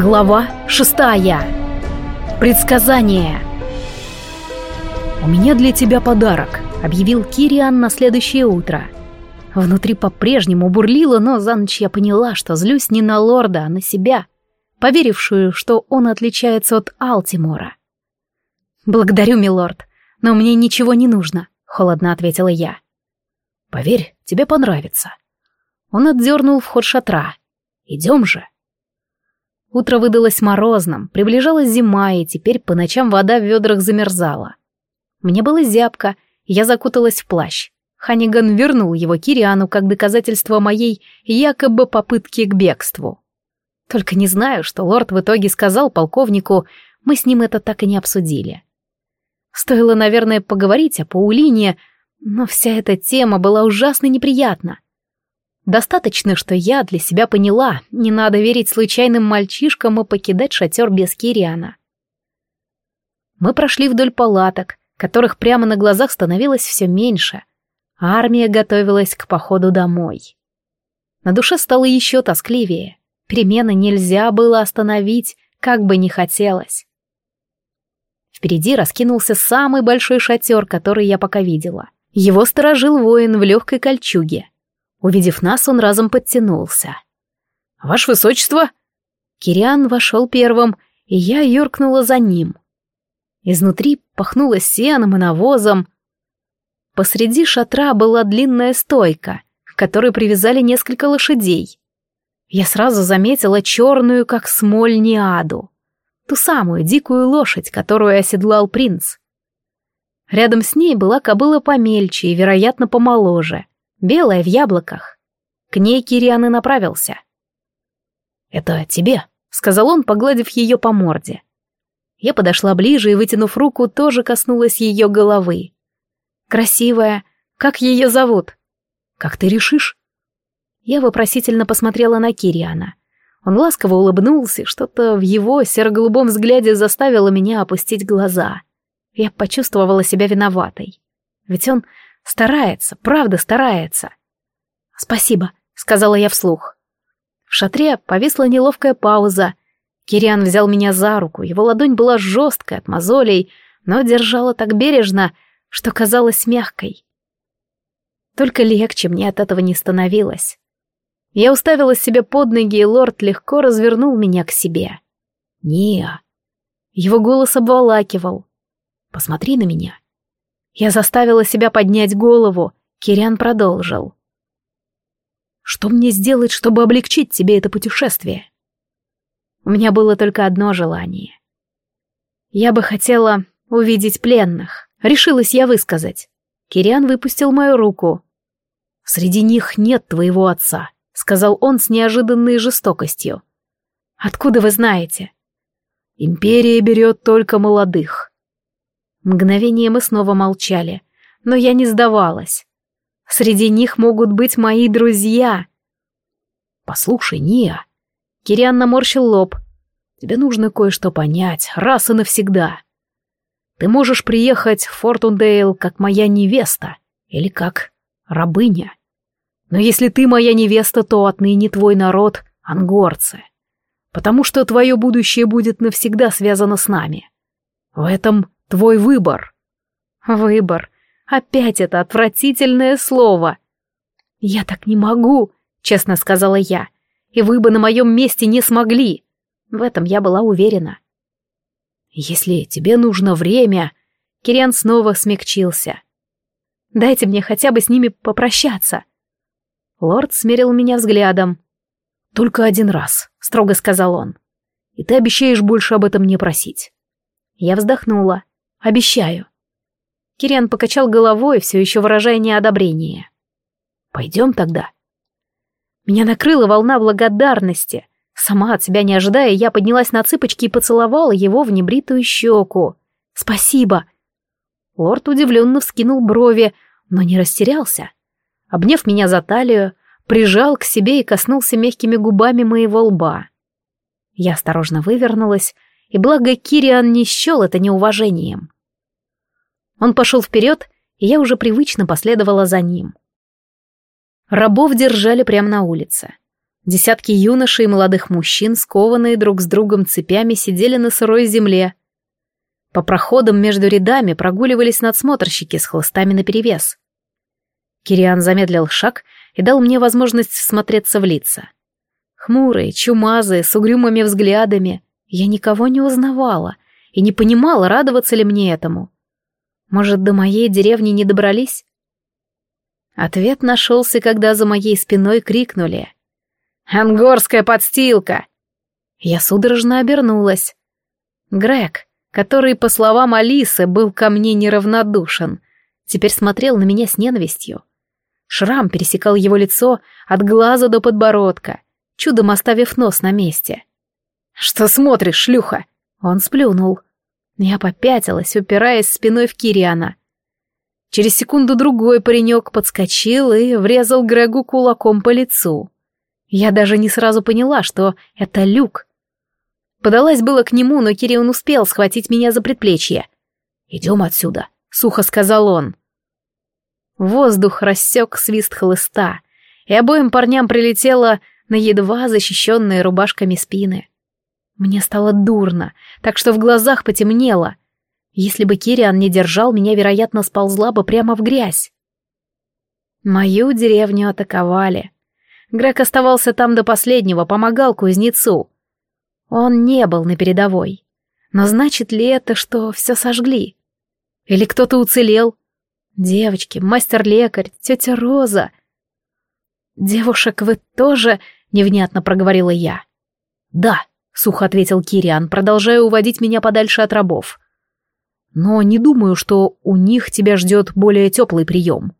Глава шестая. Предсказание. «У меня для тебя подарок», — объявил Кириан на следующее утро. Внутри по-прежнему бурлило, но за ночь я поняла, что злюсь не на лорда, а на себя, поверившую, что он отличается от Алтимора. «Благодарю, милорд, но мне ничего не нужно», — холодно ответила я. «Поверь, тебе понравится». Он отдернул вход шатра. «Идем же». Утро выдалось морозным, приближалась зима, и теперь по ночам вода в ведрах замерзала. Мне было зябко, я закуталась в плащ. Ханиган вернул его Кириану как доказательство моей якобы попытки к бегству. Только не знаю, что лорд в итоге сказал полковнику, мы с ним это так и не обсудили. Стоило, наверное, поговорить о Паулине, но вся эта тема была ужасно неприятна. Достаточно, что я для себя поняла, не надо верить случайным мальчишкам и покидать шатер без Кириана. Мы прошли вдоль палаток, которых прямо на глазах становилось все меньше. Армия готовилась к походу домой. На душе стало еще тоскливее. Перемены нельзя было остановить, как бы ни хотелось. Впереди раскинулся самый большой шатер, который я пока видела. Его сторожил воин в легкой кольчуге. Увидев нас, он разом подтянулся. «Ваше высочество!» Кириан вошел первым, и я юркнула за ним. Изнутри пахнуло сеном и навозом. Посреди шатра была длинная стойка, к которой привязали несколько лошадей. Я сразу заметила черную, как смоль, неаду. Ту самую дикую лошадь, которую оседлал принц. Рядом с ней была кобыла помельче и, вероятно, помоложе белая в яблоках. К ней Кириан и направился. «Это тебе», — сказал он, погладив ее по морде. Я подошла ближе и, вытянув руку, тоже коснулась ее головы. «Красивая. Как ее зовут?» «Как ты решишь?» Я вопросительно посмотрела на Кириана. Он ласково улыбнулся, что-то в его серо-голубом взгляде заставило меня опустить глаза. Я почувствовала себя виноватой. Ведь он Старается, правда старается. Спасибо, сказала я вслух. В шатре повисла неловкая пауза. Кириан взял меня за руку, его ладонь была жесткой от мозолей, но держала так бережно, что казалась мягкой. Только легче мне от этого не становилось. Я уставилась себе под ноги, и лорд легко развернул меня к себе. «Ниа!» Его голос обволакивал. «Посмотри на меня. Я заставила себя поднять голову. Кириан продолжил. «Что мне сделать, чтобы облегчить тебе это путешествие?» У меня было только одно желание. Я бы хотела увидеть пленных. Решилась я высказать. Кириан выпустил мою руку. «Среди них нет твоего отца», — сказал он с неожиданной жестокостью. «Откуда вы знаете?» «Империя берет только молодых. Мгновение мы снова молчали, но я не сдавалась. Среди них могут быть мои друзья. Послушай, Ния. Кириан наморщил лоб. Тебе нужно кое-что понять, раз и навсегда. Ты можешь приехать в Фортундейл как моя невеста или как рабыня. Но если ты моя невеста, то отныне твой народ — ангорцы. Потому что твое будущее будет навсегда связано с нами. В этом Твой выбор. Выбор. Опять это отвратительное слово. Я так не могу, честно сказала я. И вы бы на моем месте не смогли. В этом я была уверена. Если тебе нужно время... Кириан снова смягчился. Дайте мне хотя бы с ними попрощаться. Лорд смерил меня взглядом. «Только один раз», — строго сказал он. «И ты обещаешь больше об этом не просить». Я вздохнула. Обещаю. Кириан покачал головой, все еще выражая неодобрение. Пойдем тогда. Меня накрыла волна благодарности. Сама от себя не ожидая, я поднялась на цыпочки и поцеловала его в небритую щеку. «Спасибо!» Лорд удивленно вскинул брови, но не растерялся. Обняв меня за талию, прижал к себе и коснулся мягкими губами моего лба. Я осторожно вывернулась, и благо Кириан не счел это неуважением. Он пошел вперед, и я уже привычно последовала за ним. Рабов держали прямо на улице. Десятки юношей и молодых мужчин, скованные друг с другом цепями, сидели на сырой земле. По проходам между рядами прогуливались надсмотрщики с хлыстами наперевес. Кириан замедлил шаг и дал мне возможность всмотреться в лица. Хмурые, чумазые, с угрюмыми взглядами. Я никого не узнавала и не понимала, радоваться ли мне этому. Может, до моей деревни не добрались? Ответ нашелся, когда за моей спиной крикнули. «Ангорская подстилка!» Я судорожно обернулась. Грег, который, по словам Алисы, был ко мне неравнодушен, теперь смотрел на меня с ненавистью. Шрам пересекал его лицо от глаза до подбородка, чудом оставив нос на месте. «Что смотришь, шлюха?» Он сплюнул. Я попятилась, упираясь спиной в Кириана. Через секунду другой паренек подскочил и врезал Грегу кулаком по лицу. Я даже не сразу поняла, что это люк. Подалась было к нему, но Кириан успел схватить меня за предплечье. «Идем отсюда», — сухо сказал он. Воздух рассек свист хлыста, и обоим парням прилетело на едва защищенные рубашками спины. Мне стало дурно, так что в глазах потемнело. Если бы Кириан не держал, меня, вероятно, сползла бы прямо в грязь. Мою деревню атаковали. Грег оставался там до последнего, помогал кузнецу. Он не был на передовой. Но значит ли это, что все сожгли? Или кто-то уцелел? Девочки, мастер-лекарь, тетя Роза. Девушек вы тоже, невнятно проговорила я. Да, сухо ответил Кириан, продолжая уводить меня подальше от рабов. Но не думаю, что у них тебя ждет более теплый прием.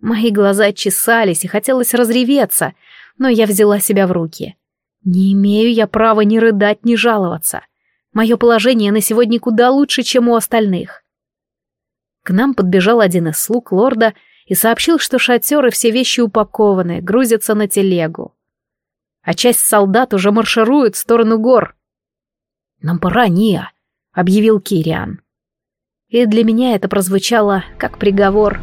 Мои глаза чесались и хотелось разреветься, но я взяла себя в руки. Не имею я права ни рыдать, ни жаловаться. Мое положение на сегодня куда лучше, чем у остальных. К нам подбежал один из слуг лорда и сообщил, что шатер и все вещи упакованы, грузятся на телегу. А часть солдат уже марширует в сторону гор. «Нам пора, Ния», — объявил Кириан. И для меня это прозвучало как приговор.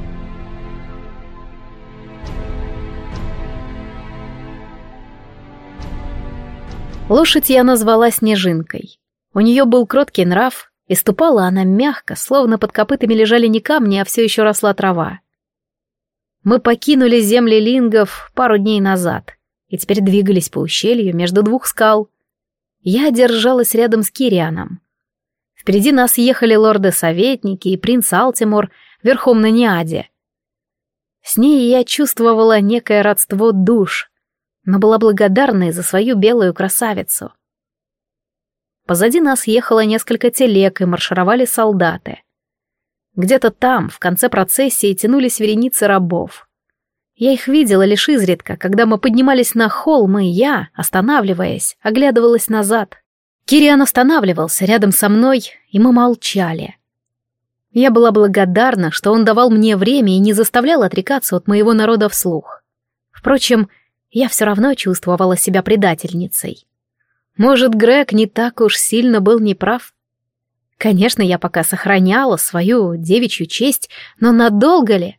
Лошадь я назвала Снежинкой. У нее был кроткий нрав, и ступала она мягко, словно под копытами лежали не камни, а все еще росла трава. Мы покинули земли лингов пару дней назад и теперь двигались по ущелью между двух скал. Я держалась рядом с Кирианом. Впереди нас ехали лорды-советники и принц Алтимор верхом на Ниаде. С ней я чувствовала некое родство душ, но была благодарна за свою белую красавицу — Позади нас ехало несколько телег и маршировали солдаты. Где-то там, в конце процессии, тянулись вереницы рабов. Я их видела лишь изредка, когда мы поднимались на холм, и я, останавливаясь, оглядывалась назад. Кириан останавливался рядом со мной, и мы молчали. Я была благодарна, что он давал мне время и не заставлял отрекаться от моего народа вслух. Впрочем, я все равно чувствовала себя предательницей. Может, Грег не так уж сильно был неправ? Конечно, я пока сохраняла свою девичью честь, но надолго ли?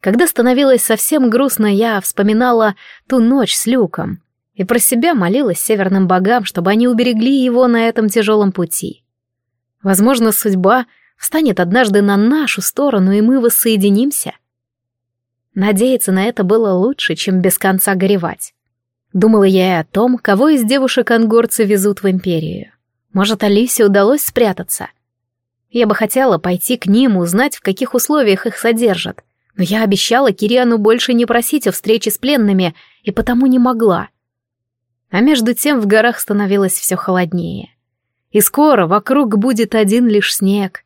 Когда становилось совсем грустно, я вспоминала ту ночь с Люком и про себя молилась северным богам, чтобы они уберегли его на этом тяжелом пути. Возможно, судьба встанет однажды на нашу сторону, и мы воссоединимся. Надеяться на это было лучше, чем без конца горевать. Думала я и о том, кого из девушек ангорцы везут в империю. Может, Алисе удалось спрятаться? Я бы хотела пойти к ним, узнать, в каких условиях их содержат. Но я обещала Кириану больше не просить о встрече с пленными, и потому не могла. А между тем в горах становилось все холоднее. И скоро вокруг будет один лишь снег.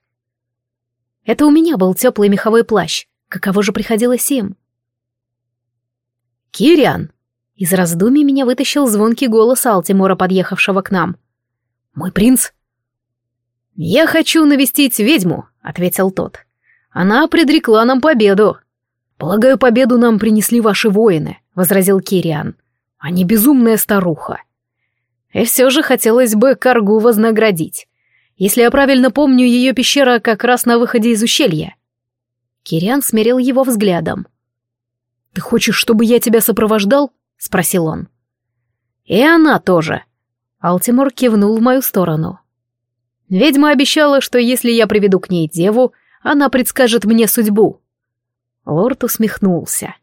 Это у меня был теплый меховой плащ. Каково же приходилось им? «Кириан!» Из раздумий меня вытащил звонкий голос Алтимора, подъехавшего к нам. «Мой принц?» «Я хочу навестить ведьму», — ответил тот. «Она предрекла нам победу». «Полагаю, победу нам принесли ваши воины», — возразил Кириан. «А не безумная старуха». «И все же хотелось бы Каргу вознаградить. Если я правильно помню, ее пещера как раз на выходе из ущелья». Кириан смирил его взглядом. «Ты хочешь, чтобы я тебя сопровождал?» — спросил он. «И она тоже». Алтимор кивнул в мою сторону. Ведьма обещала, что если я приведу к ней деву, она предскажет мне судьбу. Лорд усмехнулся.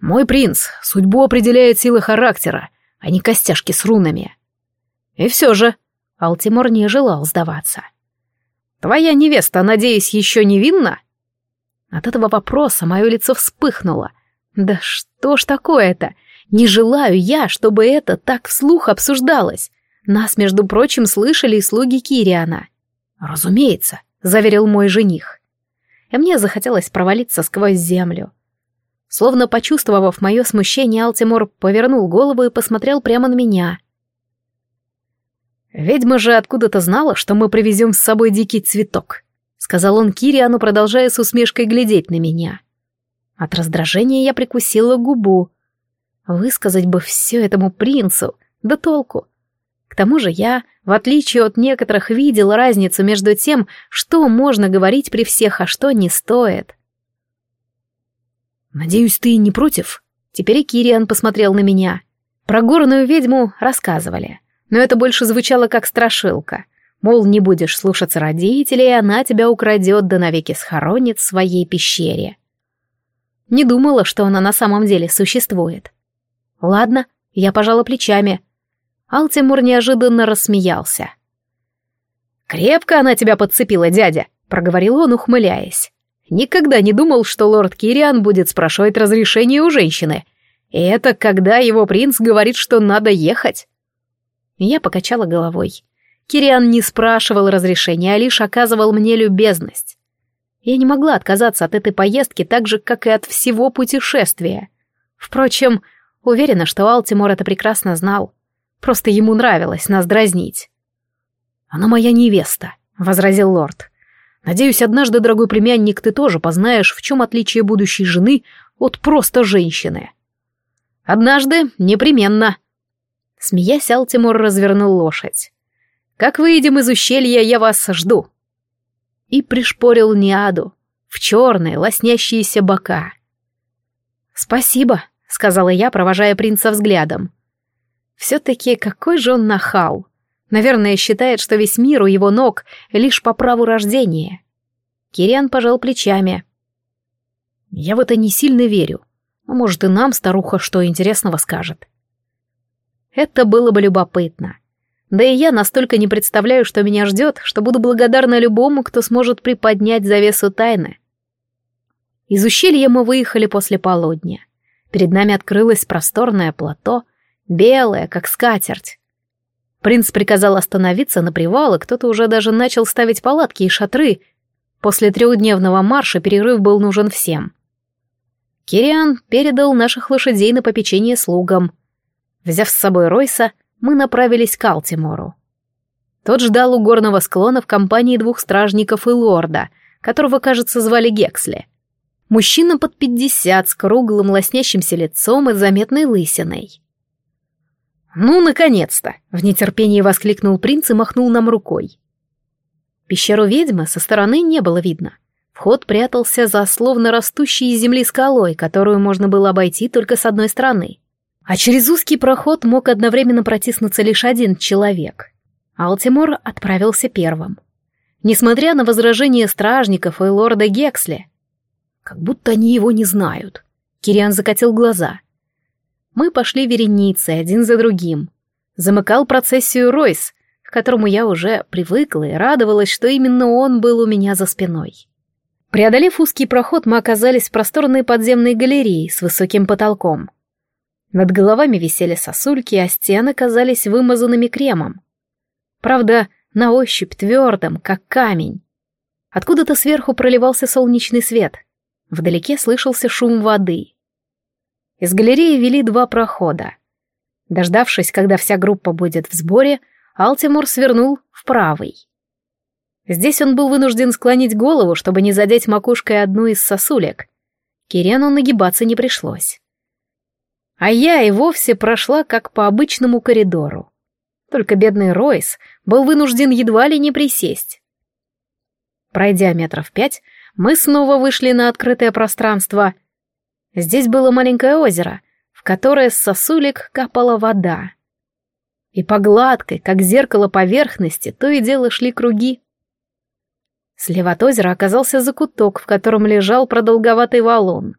«Мой принц, судьбу определяет сила характера, а не костяшки с рунами». «И все же», — Алтимор не желал сдаваться. «Твоя невеста, надеюсь, еще невинна?» От этого вопроса мое лицо вспыхнуло. «Да что ж такое-то? Не желаю я, чтобы это так вслух обсуждалось. Нас, между прочим, слышали и слуги Кириана. «Разумеется», — заверил мой жених. И мне захотелось провалиться сквозь землю. Словно почувствовав мое смущение, Алтимор повернул голову и посмотрел прямо на меня. «Ведьма же откуда-то знала, что мы привезем с собой дикий цветок», — сказал он Кириану, продолжая с усмешкой глядеть на меня. От раздражения я прикусила губу. Высказать бы все этому принцу, да толку. К тому же я, в отличие от некоторых, видел разницу между тем, что можно говорить при всех, а что не стоит. «Надеюсь, ты не против?» Теперь и Кириан посмотрел на меня. Про горную ведьму рассказывали, но это больше звучало как страшилка. Мол, не будешь слушаться родителей, она тебя украдет да навеки схоронит в своей пещере. Не думала, что она на самом деле существует. Ладно, я пожала плечами. Алтимур неожиданно рассмеялся. «Крепко она тебя подцепила, дядя», — проговорил он, ухмыляясь. «Никогда не думал, что лорд Кириан будет спрашивать разрешение у женщины. И это когда его принц говорит, что надо ехать». Я покачала головой. Кириан не спрашивал разрешения, а лишь оказывал мне любезность. Я не могла отказаться от этой поездки так же, как и от всего путешествия. Впрочем, уверена, что Алтимор это прекрасно знал. Просто ему нравилось нас дразнить. «Она моя невеста», — возразил лорд. «Надеюсь, однажды, дорогой племянник, ты тоже познаешь, в чем отличие будущей жены от просто женщины». «Однажды, непременно». Смеясь, Алтимор развернул лошадь. «Как выйдем из ущелья, я вас жду». И пришпорил Ниаду в черные, лоснящиеся бока. «Спасибо», — сказала я, провожая принца взглядом. Все-таки какой же он нахал. Наверное, считает, что весь мир у его ног лишь по праву рождения. Кириан пожал плечами. Я в это не сильно верю. А может, и нам старуха что интересного скажет. Это было бы любопытно. Да и я настолько не представляю, что меня ждет, что буду благодарна любому, кто сможет приподнять завесу тайны. Из ущелья мы выехали после полудня. Перед нами открылось просторное плато — белая, как скатерть. Принц приказал остановиться на привал, и кто-то уже даже начал ставить палатки и шатры. После трехдневного марша перерыв был нужен всем. Кириан передал наших лошадей на попечение слугам. Взяв с собой Ройса, мы направились к Алтимору. Тот ждал у горного склона в компании двух стражников и лорда, которого, кажется, звали Гексли. Мужчина под пятьдесят с круглым лоснящимся лицом и заметной лысиной. «Ну, наконец-то!» — в нетерпении воскликнул принц и махнул нам рукой. Пещеру ведьмы со стороны не было видно. Вход прятался за словно растущей из земли скалой, которую можно было обойти только с одной стороны. А через узкий проход мог одновременно протиснуться лишь один человек. Алтимор отправился первым. Несмотря на возражения стражников и лорда Гексли. Как будто они его не знают. Кириан закатил глаза — мы пошли вереницей один за другим. Замыкал процессию Ройс, к которому я уже привыкла и радовалась, что именно он был у меня за спиной. Преодолев узкий проход, мы оказались в просторной подземной галерее с высоким потолком. Над головами висели сосульки, а стены казались вымазанными кремом. Правда, на ощупь твердым, как камень. Откуда-то сверху проливался солнечный свет. Вдалеке слышался шум воды. Из галереи вели два прохода. Дождавшись, когда вся группа будет в сборе, Алтимур свернул в правый. Здесь он был вынужден склонить голову, чтобы не задеть макушкой одну из сосулек. Кирену нагибаться не пришлось. А я и вовсе прошла как по обычному коридору. Только бедный Ройс был вынужден едва ли не присесть. Пройдя метров пять, мы снова вышли на открытое пространство — Здесь было маленькое озеро, в которое с сосулек капала вода. И по гладкой, как зеркало поверхности, то и дело шли круги. Слева от озера оказался закуток, в котором лежал продолговатый валун.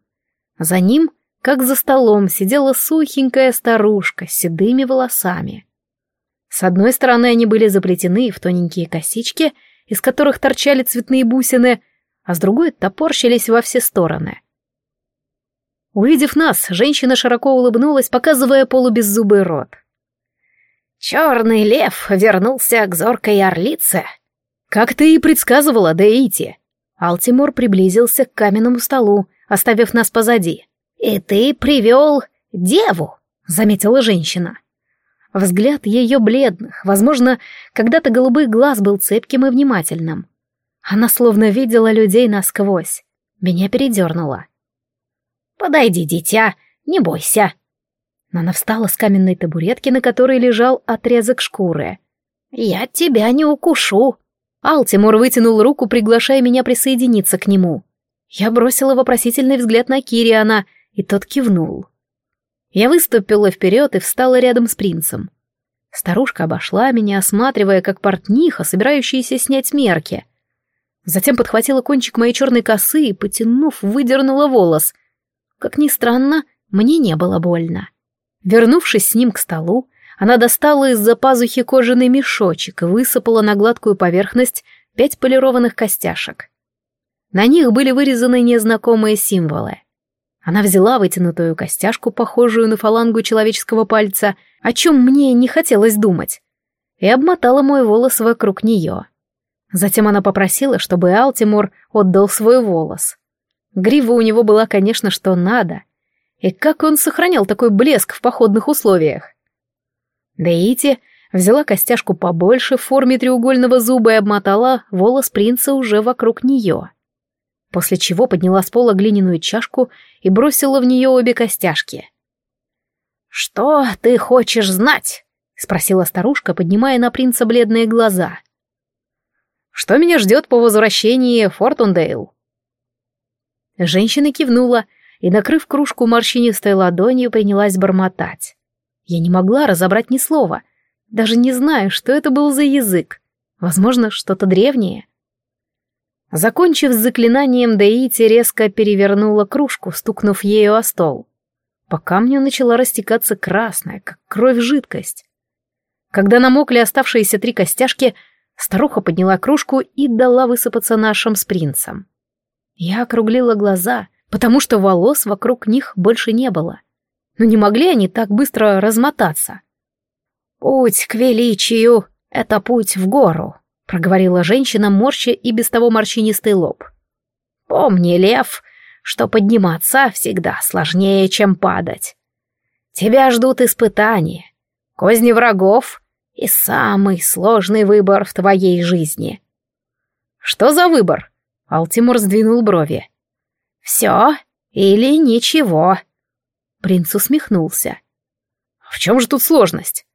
За ним, как за столом, сидела сухенькая старушка с седыми волосами. С одной стороны они были заплетены в тоненькие косички, из которых торчали цветные бусины, а с другой топорщились во все стороны. Увидев нас, женщина широко улыбнулась, показывая полубеззубый рот. «Черный лев вернулся к зоркой орлице», «Как ты и предсказывала, Деити!» Алтимор приблизился к каменному столу, оставив нас позади. «И ты привел деву», — заметила женщина. Взгляд ее бледных, возможно, когда-то голубых глаз был цепким и внимательным. Она словно видела людей насквозь. Меня передернула. «Подойди, дитя, не бойся». Она встала с каменной табуретки, на которой лежал отрезок шкуры. «Я тебя не укушу», Алтимор вытянул руку, приглашая меня присоединиться к нему. Я бросила вопросительный взгляд на Кириана, и тот кивнул. Я выступила вперед и встала рядом с принцем. Старушка обошла меня, осматривая, как портниха, собирающаяся снять мерки. Затем подхватила кончик моей черной косы и, потянув, выдернула волос. Как ни странно, мне не было больно. Вернувшись с ним к столу, она достала из-за пазухи кожаный мешочек и высыпала на гладкую поверхность пять полированных костяшек. На них были вырезаны незнакомые символы. Она взяла вытянутую костяшку, похожую на фалангу человеческого пальца, о чем мне не хотелось думать, и обмотала мой волос вокруг нее. Затем она попросила, чтобы Алтимор отдал свой волос. Грива у него была, конечно, что надо. И как он сохранял такой блеск в походных условиях? Деити взяла костяшку побольше в форме треугольного зуба и обмотала волос принца уже вокруг нее. После чего подняла с пола глиняную чашку и бросила в нее обе костяшки. «Что ты хочешь знать?» — спросила старушка, поднимая на принца бледные глаза. «Что меня ждет по возвращении в Фортундейл?» Женщина кивнула и, накрыв кружку морщинистой ладонью, принялась бормотать. Я не могла разобрать ни слова, даже не знаю, что это был за язык. Возможно, что-то древнее. Закончив с заклинанием, Деити резко перевернула кружку, стукнув ею о стол. По камню начала растекаться красная, как кровь, жидкость. Когда намокли оставшиеся три костяшки, старуха подняла кружку и дала высыпаться нашим с принцем. Я округлила глаза, потому что волос вокруг них больше не было. Но не могли они так быстро размотаться? «Путь к величию — это путь в гору», — проговорила женщина, морща и без того морщинистый лоб. «Помни, лев, что подниматься всегда сложнее, чем падать. Тебя ждут испытания, козни врагов и самый сложный выбор в твоей жизни». «Что за выбор?» — Алтимур сдвинул брови. «Все или ничего», Принц усмехнулся. «В чем же тут сложность?»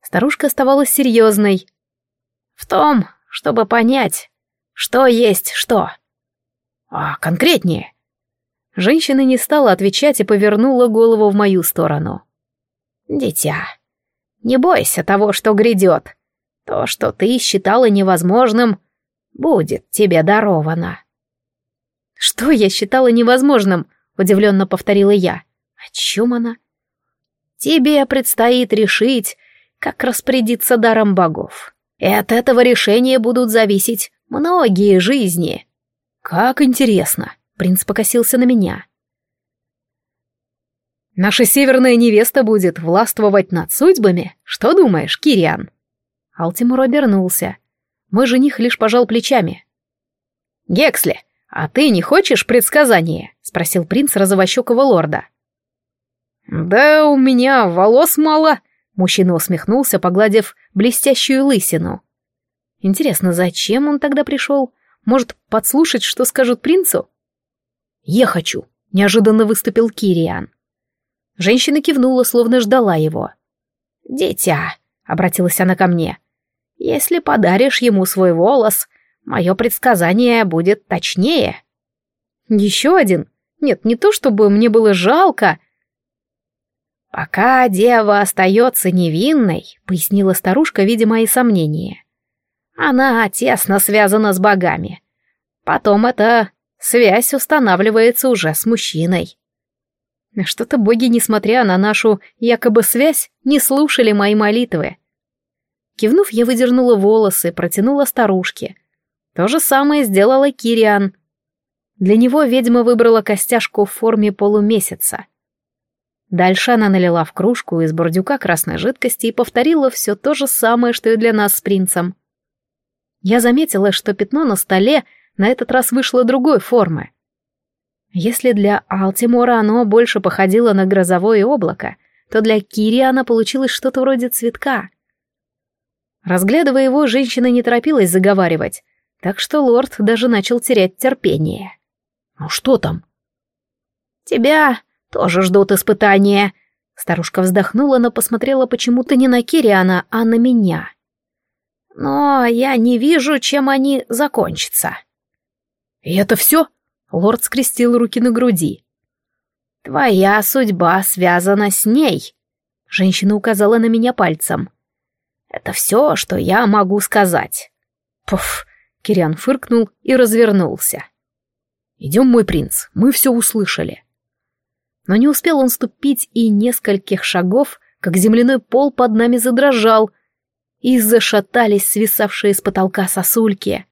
Старушка оставалась серьезной. «В том, чтобы понять, что есть что». «А конкретнее?» Женщина не стала отвечать и повернула голову в мою сторону. «Дитя, не бойся того, что грядет. То, что ты считала невозможным, будет тебе даровано». «Что я считала невозможным?» — удивленно повторила я. О чем она? Тебе предстоит решить, как распорядиться даром богов. И от этого решения будут зависеть многие жизни. Как интересно. Принц покосился на меня. Наша северная невеста будет властвовать над судьбами? Что думаешь, Кириан? Алтимур обернулся. Мой жених лишь пожал плечами. «Гексли, а ты не хочешь предсказания?» — спросил принц розовощекого лорда. «Да у меня волос мало», — мужчина усмехнулся, погладив блестящую лысину. «Интересно, зачем он тогда пришел? Может, подслушать, что скажут принцу?» «Я хочу», — неожиданно выступил Кириан. Женщина кивнула, словно ждала его. «Дитя», — обратилась она ко мне, — «если подаришь ему свой волос, мое предсказание будет точнее». «Еще один? Нет, не то чтобы мне было жалко», — «Пока дева остается невинной», — пояснила старушка, видя мои сомнения, — «она тесно связана с богами. Потом эта связь устанавливается уже с мужчиной». Что-то боги, несмотря на нашу якобы связь, не слушали мои молитвы. Кивнув, я выдернула волосы, протянула старушке. То же самое сделала Кириан. Для него ведьма выбрала костяшку в форме полумесяца. Дальше она налила в кружку из бордюка красной жидкости и повторила все то же самое, что и для нас с принцем. Я заметила, что пятно на столе на этот раз вышло другой формы. Если для Алтимора оно больше походило на грозовое облако, то для Кириана получилось что-то вроде цветка. Разглядывая его, женщина не торопилась заговаривать, так что лорд даже начал терять терпение. «Ну что там?» «Тебя тоже ждут испытания». Старушка вздохнула, но посмотрела почему-то не на Кириана, а на меня. «Но я не вижу, чем они закончатся». «И это все?» Лорд скрестил руки на груди. «Твоя судьба связана с ней», — женщина указала на меня пальцем. «Это все, что я могу сказать». «Пуф», — Кириан фыркнул и развернулся. «Идем, мой принц, мы все услышали». Но не успел он ступить и нескольких шагов, как земляной пол под нами задрожал, и зашатались свисавшие с потолка сосульки.